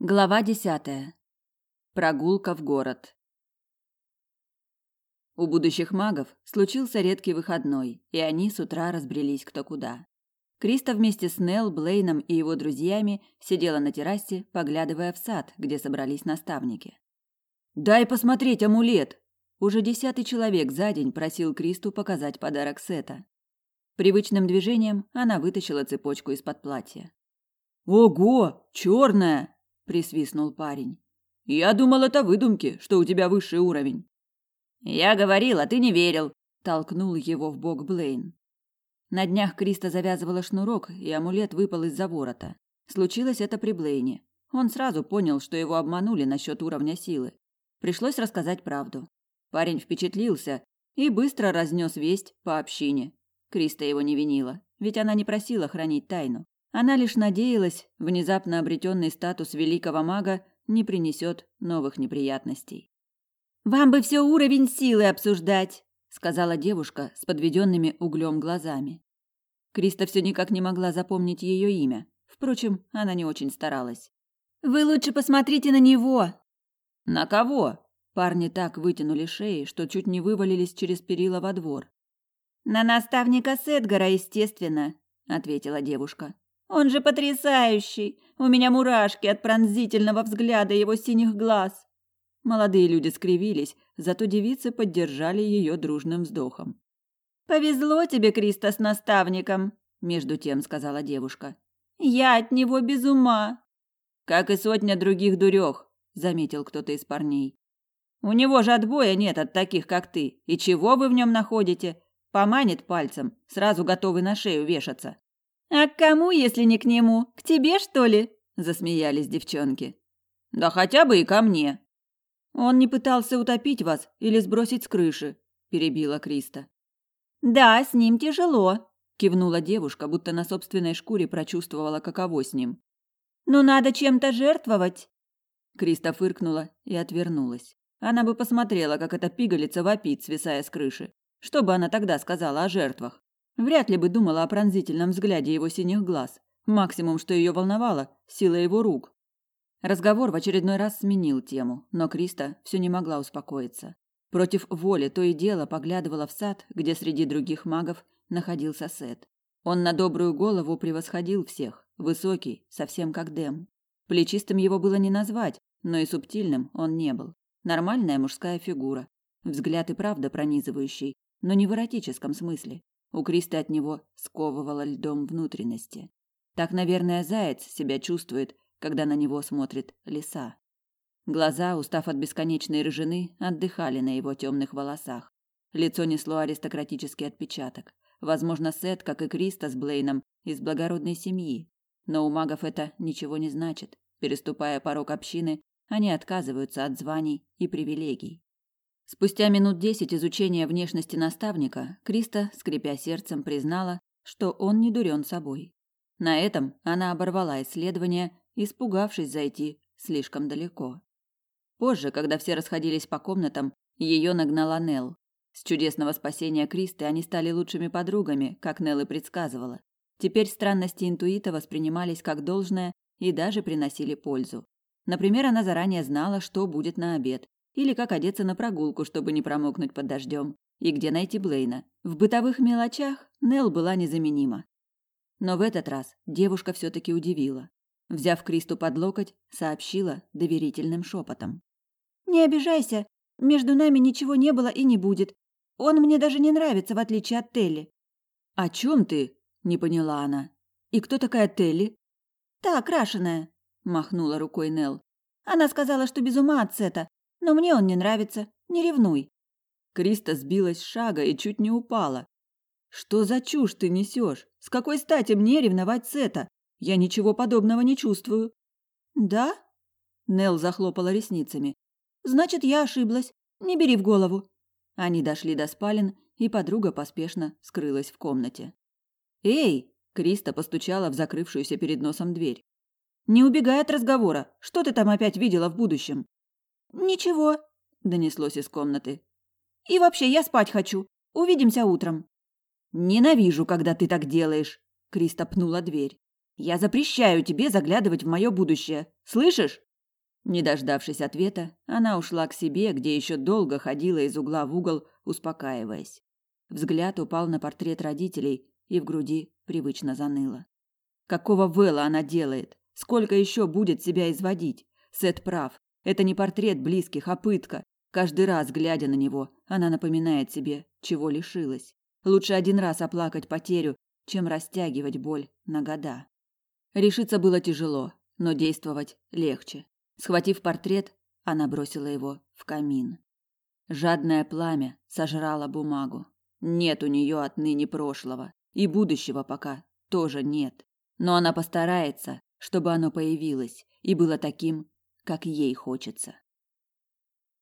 Глава десятая. Прогулка в город. У будущих магов случился редкий выходной, и они с утра разбрелись кто куда. Криста вместе с Нел, Блейном и его друзьями сидела на террасе, поглядывая в сад, где собрались наставники. «Дай посмотреть амулет!» Уже десятый человек за день просил Кристу показать подарок Сета. Привычным движением она вытащила цепочку из-под платья. «Ого! Черная!» Присвистнул парень. Я думал, это выдумки, что у тебя высший уровень. Я говорил, а ты не верил, толкнул его в бок Блейн. На днях Криста завязывала шнурок, и амулет выпал из-за ворота. Случилось это при Блейне. Он сразу понял, что его обманули насчет уровня силы. Пришлось рассказать правду. Парень впечатлился и быстро разнес весть по общине. Криста его не винила, ведь она не просила хранить тайну. Она лишь надеялась, внезапно обретенный статус великого мага не принесет новых неприятностей. «Вам бы все уровень силы обсуждать», — сказала девушка с подведенными углем глазами. Криста все никак не могла запомнить ее имя. Впрочем, она не очень старалась. «Вы лучше посмотрите на него!» «На кого?» Парни так вытянули шеи, что чуть не вывалились через перила во двор. «На наставника Сетгара, естественно», — ответила девушка. Он же потрясающий! У меня мурашки от пронзительного взгляда его синих глаз. Молодые люди скривились, зато девицы поддержали ее дружным вздохом. Повезло тебе, Криста, с наставником, между тем сказала девушка. Я от него без ума. Как и сотня других дурех, заметил кто-то из парней. У него же отбоя нет от таких, как ты. И чего вы в нем находите? Поманит пальцем, сразу готовый на шею вешаться. А к кому, если не к нему? К тебе, что ли? засмеялись девчонки. Да хотя бы и ко мне. Он не пытался утопить вас или сбросить с крыши, перебила Криста. Да, с ним тяжело, кивнула девушка, будто на собственной шкуре прочувствовала, каково с ним. Но надо чем-то жертвовать. Криста фыркнула и отвернулась. Она бы посмотрела, как эта пигалица вопит, свисая с крыши. Что бы она тогда сказала о жертвах? Вряд ли бы думала о пронзительном взгляде его синих глаз. Максимум, что ее волновало – сила его рук. Разговор в очередной раз сменил тему, но Криста все не могла успокоиться. Против воли то и дело поглядывала в сад, где среди других магов находился Сет. Он на добрую голову превосходил всех, высокий, совсем как Дэм. Плечистым его было не назвать, но и субтильным он не был. Нормальная мужская фигура. Взгляд и правда пронизывающий, но не в эротическом смысле. У Кристы от него сковывало льдом внутренности. Так, наверное, заяц себя чувствует, когда на него смотрит лиса. Глаза, устав от бесконечной рыжины, отдыхали на его темных волосах. Лицо несло аристократический отпечаток. Возможно, Сет, как и Криста с Блейном, из благородной семьи. Но у магов это ничего не значит. Переступая порог общины, они отказываются от званий и привилегий. Спустя минут десять изучения внешности наставника, Криста, скрипя сердцем, признала, что он не дурен собой. На этом она оборвала исследование, испугавшись зайти слишком далеко. Позже, когда все расходились по комнатам, ее нагнала Нел. С чудесного спасения Кристы они стали лучшими подругами, как Нел и предсказывала. Теперь странности интуита воспринимались как должное и даже приносили пользу. Например, она заранее знала, что будет на обед, или как одеться на прогулку, чтобы не промокнуть под дождем, и где найти Блейна. В бытовых мелочах Нел была незаменима. Но в этот раз девушка все таки удивила. Взяв Кристу под локоть, сообщила доверительным шепотом: "Не обижайся, между нами ничего не было и не будет. Он мне даже не нравится, в отличие от Телли". "О чем ты?" не поняла она. "И кто такая Телли?" "Та окрашенная", махнула рукой Нел. "Она сказала, что без ума от Сета, но мне он не нравится. Не ревнуй. Криста сбилась с шага и чуть не упала. Что за чушь ты несешь? С какой стати мне ревновать Сета? Я ничего подобного не чувствую. Да? Нел захлопала ресницами. Значит, я ошиблась. Не бери в голову. Они дошли до спален, и подруга поспешно скрылась в комнате. Эй, Криста постучала в закрывшуюся перед носом дверь. Не убегай от разговора. Что ты там опять видела в будущем? Ничего, донеслось из комнаты. И вообще, я спать хочу. Увидимся утром. Ненавижу, когда ты так делаешь, Криста пнула дверь. Я запрещаю тебе заглядывать в мое будущее. Слышишь? Не дождавшись ответа, она ушла к себе, где еще долго ходила из угла в угол, успокаиваясь. Взгляд упал на портрет родителей, и в груди привычно заныло. Какого Вэлла она делает? Сколько еще будет себя изводить? Сет прав. Это не портрет близких, а пытка. Каждый раз, глядя на него, она напоминает себе, чего лишилась. Лучше один раз оплакать потерю, чем растягивать боль на года. Решиться было тяжело, но действовать легче. Схватив портрет, она бросила его в камин. Жадное пламя сожрало бумагу. Нет у нее отныне прошлого, и будущего пока тоже нет. Но она постарается, чтобы оно появилось и было таким, как ей хочется.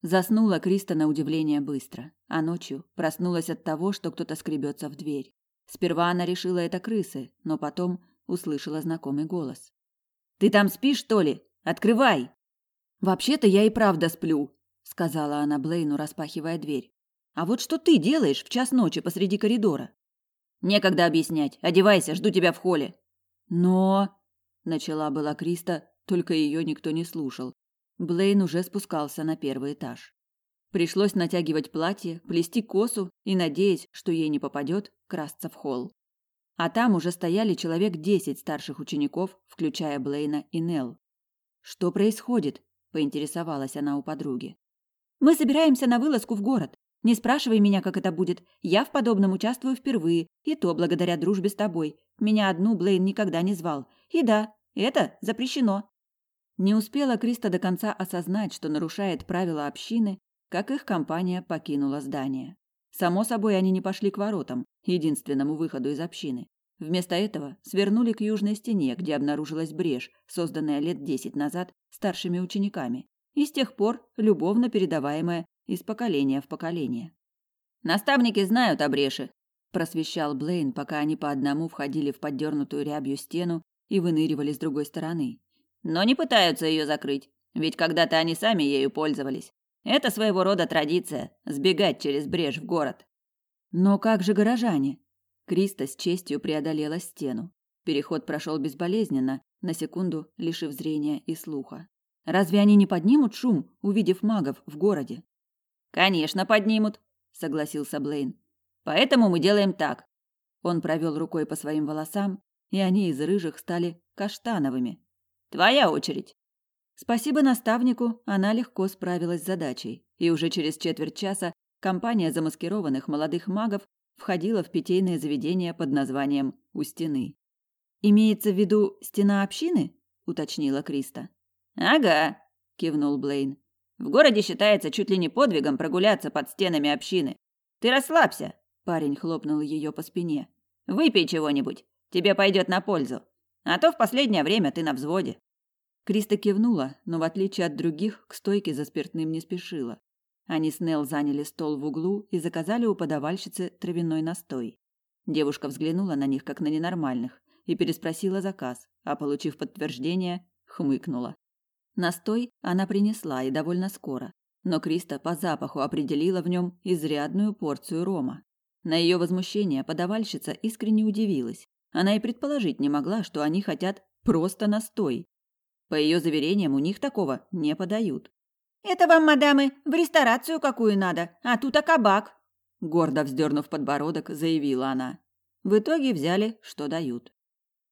Заснула Криста на удивление быстро, а ночью проснулась от того, что кто-то скребется в дверь. Сперва она решила это крысы, но потом услышала знакомый голос. «Ты там спишь, что ли? Открывай!» Вообще-то я и правда сплю, сказала она Блейну, распахивая дверь. А вот что ты делаешь в час ночи посреди коридора? Некогда объяснять. Одевайся, жду тебя в холле. Но начала была Криста, только ее никто не слушал. Блейн уже спускался на первый этаж. Пришлось натягивать платье, плести косу и, надеясь, что ей не попадет, красться в холл. А там уже стояли человек десять старших учеников, включая Блейна и Нелл. Что происходит? поинтересовалась она у подруги. Мы собираемся на вылазку в город. Не спрашивай меня, как это будет. Я в подобном участвую впервые, и то благодаря дружбе с тобой. Меня одну Блейн никогда не звал. И да, это запрещено. Не успела Криста до конца осознать, что нарушает правила общины, как их компания покинула здание. Само собой, они не пошли к воротам, единственному выходу из общины. Вместо этого свернули к южной стене, где обнаружилась брешь, созданная лет десять назад старшими учениками, и с тех пор любовно передаваемая из поколения в поколение. «Наставники знают о бреши», – просвещал Блейн, пока они по одному входили в поддернутую рябью стену и выныривали с другой стороны. «Но не пытаются ее закрыть, ведь когда-то они сами ею пользовались. Это своего рода традиция – сбегать через брешь в город». «Но как же горожане?» Криста с честью преодолела стену. Переход прошел безболезненно, на секунду лишив зрения и слуха. Разве они не поднимут шум, увидев магов в городе? Конечно, поднимут, согласился Блейн. Поэтому мы делаем так. Он провел рукой по своим волосам, и они из рыжих стали каштановыми. Твоя очередь. Спасибо наставнику, она легко справилась с задачей, и уже через четверть часа компания замаскированных молодых магов входила в питейное заведение под названием «У стены». «Имеется в виду стена общины?» – уточнила Криста. «Ага», – кивнул Блейн. «В городе считается чуть ли не подвигом прогуляться под стенами общины. Ты расслабься», – парень хлопнул ее по спине. «Выпей чего-нибудь, тебе пойдет на пользу. А то в последнее время ты на взводе». Криста кивнула, но в отличие от других к стойке за спиртным не спешила. Они с Нел заняли стол в углу и заказали у подавальщицы травяной настой. Девушка взглянула на них как на ненормальных и переспросила заказ, а получив подтверждение, хмыкнула. Настой она принесла и довольно скоро, но Криста по запаху определила в нем изрядную порцию рома. На ее возмущение подавальщица искренне удивилась. Она и предположить не могла, что они хотят просто настой. По ее заверениям, у них такого не подают. Это вам, мадамы, в ресторацию какую надо, а тут а кабак. Гордо вздернув подбородок, заявила она. В итоге взяли, что дают.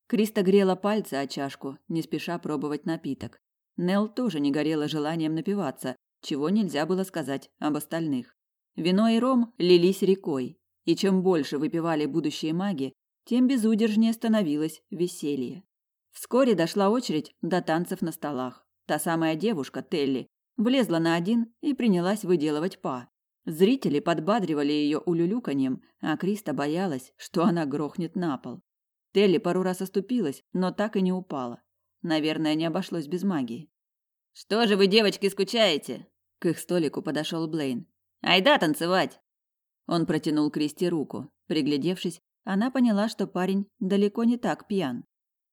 Криста грела пальцы о чашку, не спеша пробовать напиток. Нел тоже не горела желанием напиваться, чего нельзя было сказать об остальных. Вино и ром лились рекой, и чем больше выпивали будущие маги, тем безудержнее становилось веселье. Вскоре дошла очередь до танцев на столах. Та самая девушка, Телли, влезла на один и принялась выделывать па. Зрители подбадривали ее улюлюканьем, а Криста боялась, что она грохнет на пол. Телли пару раз оступилась, но так и не упала. Наверное, не обошлось без магии. «Что же вы, девочки, скучаете?» К их столику подошел Блейн. «Айда танцевать!» Он протянул Кристи руку. Приглядевшись, она поняла, что парень далеко не так пьян.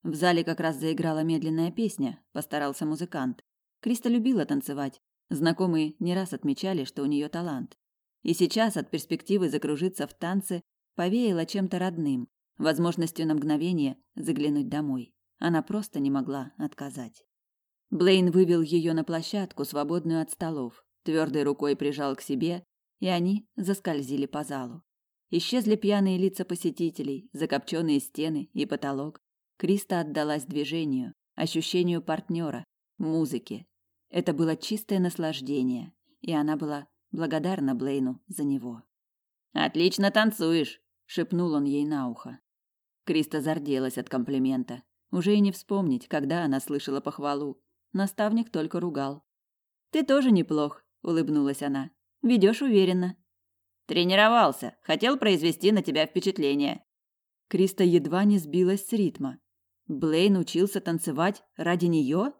В зале как раз заиграла медленная песня, постарался музыкант. Криста любила танцевать. Знакомые не раз отмечали, что у нее талант. И сейчас от перспективы закружиться в танце повеяло чем-то родным, возможностью на мгновение заглянуть домой. Она просто не могла отказать. Блейн вывел ее на площадку, свободную от столов, твердой рукой прижал к себе, и они заскользили по залу. Исчезли пьяные лица посетителей, закопченные стены и потолок. Криста отдалась движению, ощущению партнера, музыке. Это было чистое наслаждение, и она была благодарна Блейну за него. «Отлично танцуешь!» – шепнул он ей на ухо. Криста зарделась от комплимента. Уже и не вспомнить, когда она слышала похвалу. Наставник только ругал. «Ты тоже неплох», – улыбнулась она. «Ведешь уверенно». «Тренировался. Хотел произвести на тебя впечатление». Криста едва не сбилась с ритма. Блейн учился танцевать ради нее?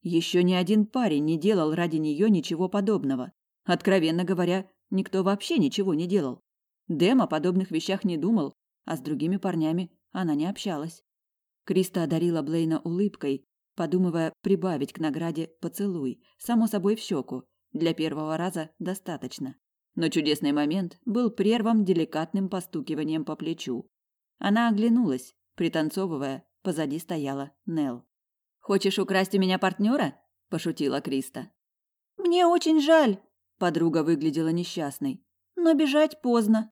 Еще ни один парень не делал ради нее ничего подобного. Откровенно говоря, никто вообще ничего не делал. Дэм о подобных вещах не думал, а с другими парнями она не общалась. Криста одарила Блейна улыбкой, подумывая прибавить к награде поцелуй, само собой в щеку. Для первого раза достаточно. Но чудесный момент был прерван деликатным постукиванием по плечу. Она оглянулась, пританцовывая, позади стояла Нел. «Хочешь украсть у меня партнера?» – пошутила Криста. «Мне очень жаль», – подруга выглядела несчастной. «Но бежать поздно».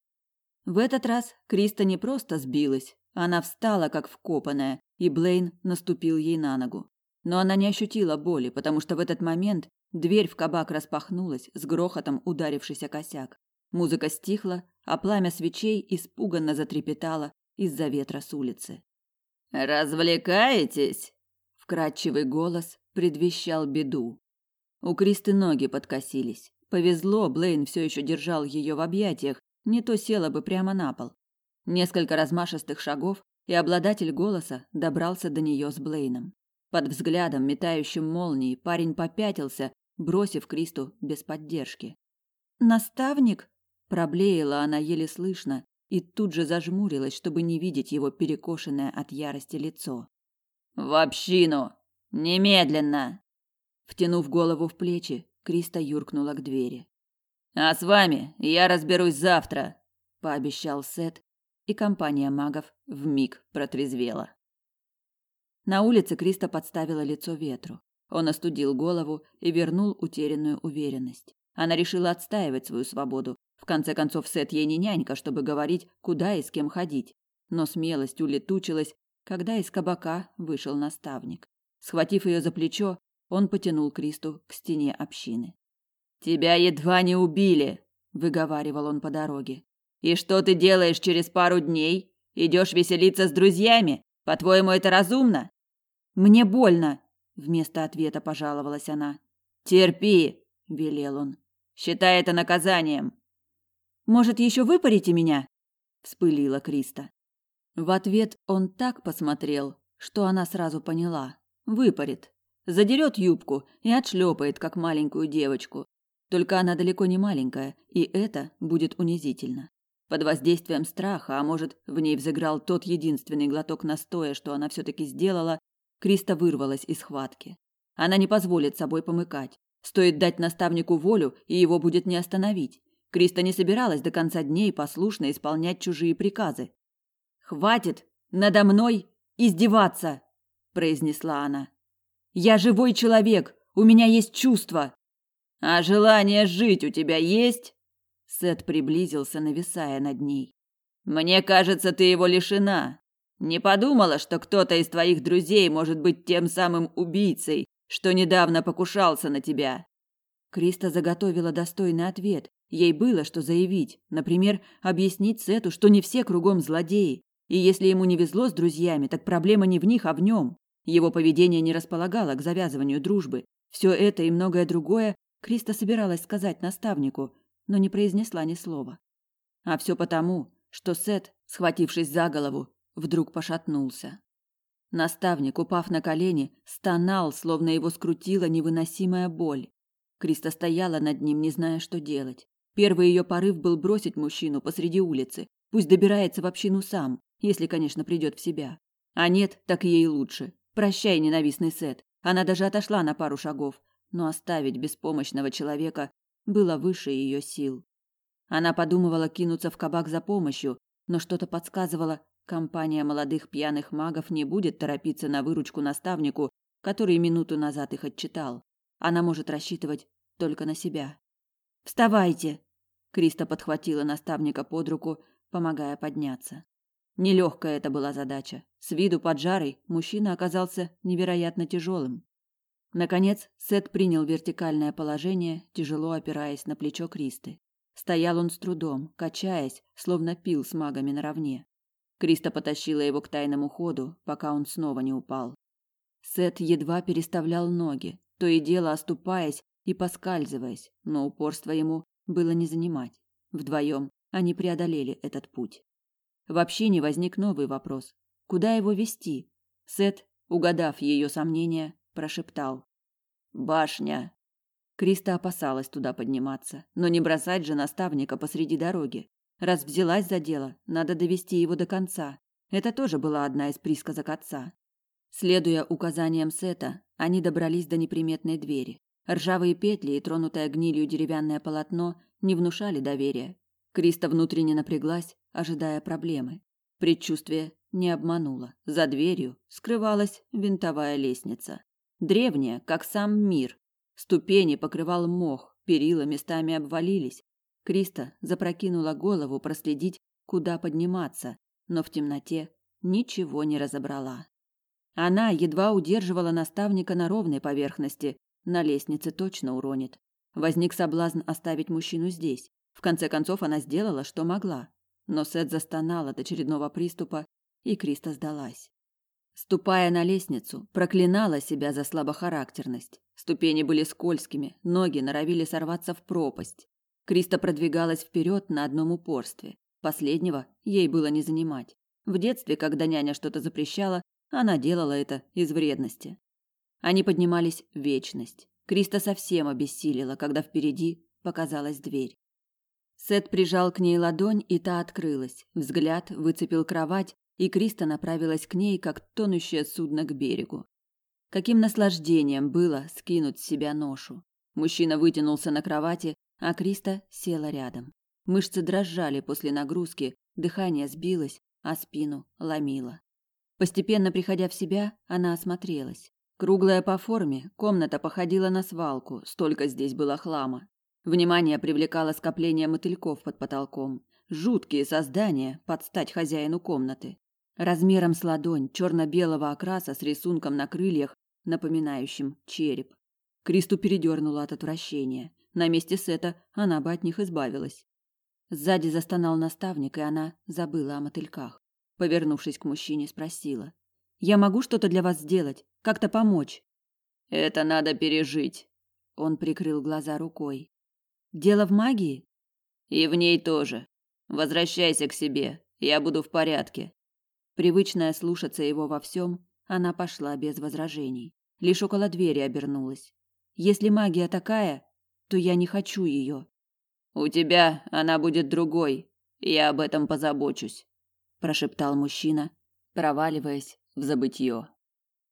В этот раз Криста не просто сбилась, она встала как вкопанная, и Блейн наступил ей на ногу. Но она не ощутила боли, потому что в этот момент дверь в кабак распахнулась, с грохотом ударившись о косяк. Музыка стихла, а пламя свечей испуганно затрепетало из-за ветра с улицы. «Развлекаетесь?» Вкрадчивый голос предвещал беду. У Кристы ноги подкосились. Повезло, Блейн все еще держал ее в объятиях, не то села бы прямо на пол. Несколько размашистых шагов, и обладатель голоса добрался до нее с Блейном. Под взглядом, метающим молнии, парень попятился, бросив Кристу без поддержки. «Наставник?» – проблеяла она еле слышно и тут же зажмурилась, чтобы не видеть его перекошенное от ярости лицо. «В общину! Немедленно!» Втянув голову в плечи, Криста юркнула к двери. А с вами я разберусь завтра, пообещал Сет, и компания магов вмиг протрезвела. На улице Криста подставила лицо ветру. Он остудил голову и вернул утерянную уверенность. Она решила отстаивать свою свободу. В конце концов, Сет ей не нянька, чтобы говорить, куда и с кем ходить. Но смелость улетучилась, когда из кабака вышел наставник. Схватив ее за плечо, он потянул Кристу к стене общины. Тебя едва не убили, выговаривал он по дороге. И что ты делаешь через пару дней? Идешь веселиться с друзьями? По-твоему, это разумно? Мне больно, вместо ответа пожаловалась она. Терпи, велел он. Считай это наказанием. Может, еще выпарите меня? вспылила Криста. В ответ он так посмотрел, что она сразу поняла. Выпарит. Задерет юбку и отшлепает, как маленькую девочку, только она далеко не маленькая, и это будет унизительно. Под воздействием страха, а может, в ней взыграл тот единственный глоток настоя, что она все-таки сделала, Криста вырвалась из схватки. Она не позволит собой помыкать. Стоит дать наставнику волю, и его будет не остановить. Криста не собиралась до конца дней послушно исполнять чужие приказы. «Хватит надо мной издеваться!» – произнесла она. «Я живой человек, у меня есть чувства!» А желание жить у тебя есть? Сет приблизился, нависая над ней. Мне кажется, ты его лишена. Не подумала, что кто-то из твоих друзей может быть тем самым убийцей, что недавно покушался на тебя. Криста заготовила достойный ответ. Ей было что заявить, например, объяснить Сету, что не все кругом злодеи, и если ему не везло с друзьями, так проблема не в них, а в нем. Его поведение не располагало к завязыванию дружбы. Все это и многое другое Криста собиралась сказать наставнику, но не произнесла ни слова. А все потому, что Сет, схватившись за голову, вдруг пошатнулся. Наставник, упав на колени, стонал, словно его скрутила невыносимая боль. Криста стояла над ним, не зная, что делать. Первый ее порыв был бросить мужчину посреди улицы. Пусть добирается в общину сам, если, конечно, придет в себя. А нет, так ей лучше. Прощай, ненавистный Сет. Она даже отошла на пару шагов, но оставить беспомощного человека было выше ее сил. Она подумывала кинуться в кабак за помощью, но что-то подсказывало, компания молодых пьяных магов не будет торопиться на выручку наставнику, который минуту назад их отчитал. Она может рассчитывать только на себя. «Вставайте!» Криста подхватила наставника под руку, помогая подняться. Нелегкая это была задача. С виду поджарый мужчина оказался невероятно тяжелым. Наконец, Сет принял вертикальное положение, тяжело опираясь на плечо Кристы. Стоял он с трудом, качаясь, словно пил с магами наравне. Криста потащила его к тайному ходу, пока он снова не упал. Сет едва переставлял ноги, то и дело оступаясь и поскальзываясь, но упорство ему было не занимать. Вдвоем они преодолели этот путь. Вообще не возник новый вопрос. Куда его вести? Сет, угадав ее сомнения, прошептал: "Башня". Криста опасалась туда подниматься, но не бросать же наставника посреди дороги. Раз взялась за дело, надо довести его до конца. Это тоже была одна из присказок отца. Следуя указаниям Сета, они добрались до неприметной двери. Ржавые петли и тронутое гнилью деревянное полотно не внушали доверия. Криста внутренне напряглась, ожидая проблемы. Предчувствие не обмануло. За дверью скрывалась винтовая лестница. Древняя, как сам мир. Ступени покрывал мох, перила местами обвалились. Криста запрокинула голову проследить, куда подниматься, но в темноте ничего не разобрала. Она едва удерживала наставника на ровной поверхности, на лестнице точно уронит. Возник соблазн оставить мужчину здесь. В конце концов она сделала, что могла. Но Сет застонал от очередного приступа, и Криста сдалась. Ступая на лестницу, проклинала себя за слабохарактерность. Ступени были скользкими, ноги норовили сорваться в пропасть. Криста продвигалась вперед на одном упорстве. Последнего ей было не занимать. В детстве, когда няня что-то запрещала, она делала это из вредности. Они поднимались в вечность. Криста совсем обессилила, когда впереди показалась дверь. Сет прижал к ней ладонь, и та открылась. Взгляд выцепил кровать и Криста направилась к ней, как тонущее судно к берегу. Каким наслаждением было скинуть с себя ношу. Мужчина вытянулся на кровати, а Криста села рядом. Мышцы дрожали после нагрузки, дыхание сбилось, а спину ломило. Постепенно приходя в себя, она осмотрелась. Круглая по форме, комната походила на свалку, столько здесь было хлама. Внимание привлекало скопление мотыльков под потолком. Жуткие создания под стать хозяину комнаты размером с ладонь, черно-белого окраса с рисунком на крыльях, напоминающим череп. Кристу передернуло от отвращения. На месте Сета она бы от них избавилась. Сзади застонал наставник, и она забыла о мотыльках. Повернувшись к мужчине, спросила: "Я могу что-то для вас сделать? Как-то помочь?" "Это надо пережить". Он прикрыл глаза рукой. "Дело в магии?" "И в ней тоже. Возвращайся к себе. Я буду в порядке. Привычная слушаться его во всем, она пошла без возражений. Лишь около двери обернулась. Если магия такая, то я не хочу ее. У тебя она будет другой. Я об этом позабочусь, прошептал мужчина, проваливаясь в забытье.